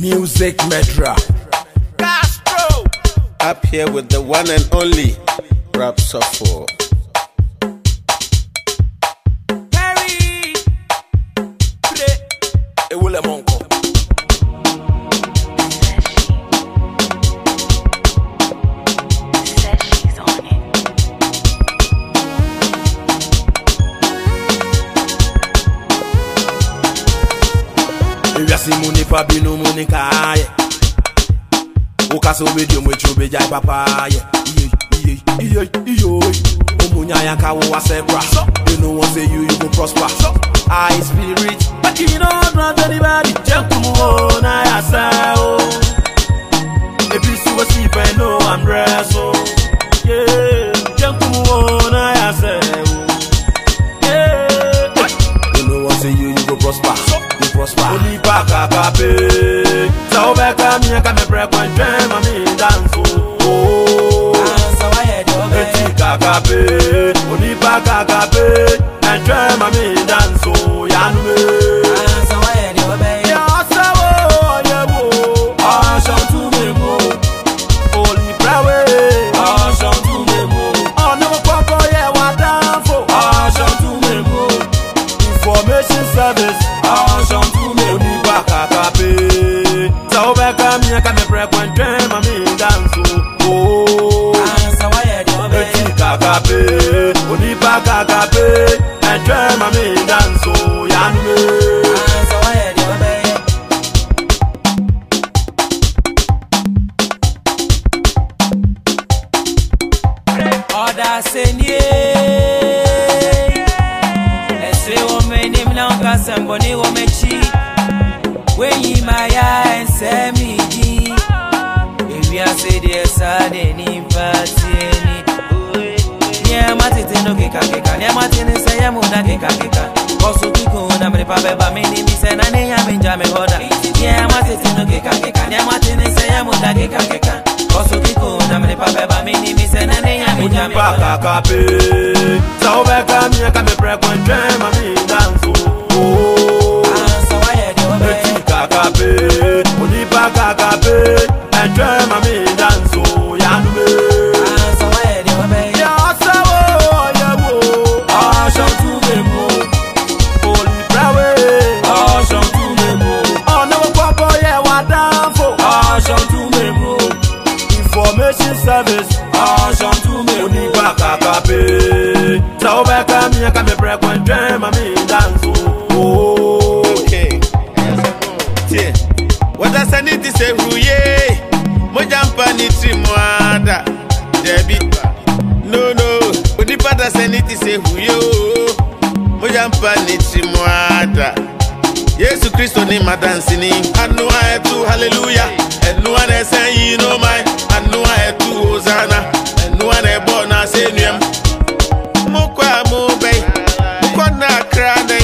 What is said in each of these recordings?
Music Metro. Castro! Up here with the one and only Rap Suffer. Perry! Pre. Ewule Monko. wiase mu nipa binom ne kaayɛ woka sɛ wobɛdi ɔmɔakyi wobɛgyae papaayɛ omunyaya ka wo wasɛ bra you know one say you you go prosper i spirit but you no grant anybody jẹkun o na yasẹ o ebi si wo si fẹ no i'm rest o jẹkun o na yasẹ o. you know one say you you go prosper prosper. Only back up a So back up me, I can break my dream, I'm in dance. Oh, so I had to be. Only back up a bit. dream, I'm in ọ̀dà sẹ́nié. ẹ̀sẹ̀ wọ́n mi ní mi náà ń ka sẹ̀ǹgbọ̀n ní wọ́n mi tí. wẹ́yìn máa ya ẹ̀sẹ̀ mi dín. èmi àṣẹdì ẹ̀sà dé ní bàtí ẹni. ní ẹ má tètè nù kíkàkíkà ní ẹ má tètè sẹ́yẹ́ mú ná kíkàkíkà. kọ́sù kíkùn náà mi pa bẹ́ẹ̀ bá mi ní mi sẹ́ náà ní ìyá mi jà mi họ́dà. ní ẹ má tètè nù kíkàkíkà ní ẹ má tètè sẹ́yẹ́ mú ná kíkà nye mpa kaka pe Sa ou beka mye ka me prekwen jen ma mi danso Meti kaka pe, oni pa kaka pe Enjen ma mi danso yanume Ya se wo, ye wo, ashan tu me mo Oli prewe, ashan tu me mo Ono popo ye wadanfo, ashan tu me mo Information service se huyo moja mpani chimwada yesu kristo ni madansini anua etu haleluya enua na ɛsɛn yi no mai anua etu hosana enua na ɛbɔ na se nuam mokɔ a mobɛi mokɔ na akra nɛi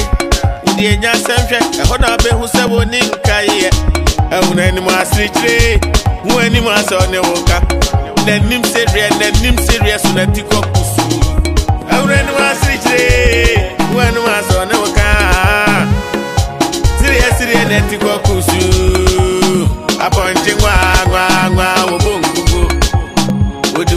wode anya sɛm hwɛ ɛhɔ na wabɛhu sɛ wo ne nkayeɛ ɛhu na anim aserekyire ho anim asɛ ɔne wo ka n'anim sɛ deɛ n'anim sɛ deɛ so na ti kɔ kus wurɛ ni wa siri kyerɛ wa ni wa sɔ ne wo kaa siriɛ kusu apɔnkye ŋmaa ŋmaa ŋmaa wo bo nkugo wo di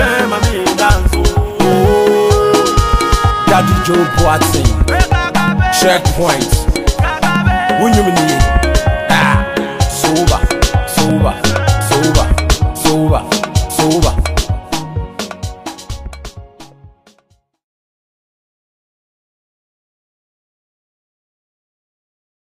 tema mi danzu Daddy Joe Boatzi Checkpoint Unyumini Soba, ah, soba, soba, soba, soba, soba.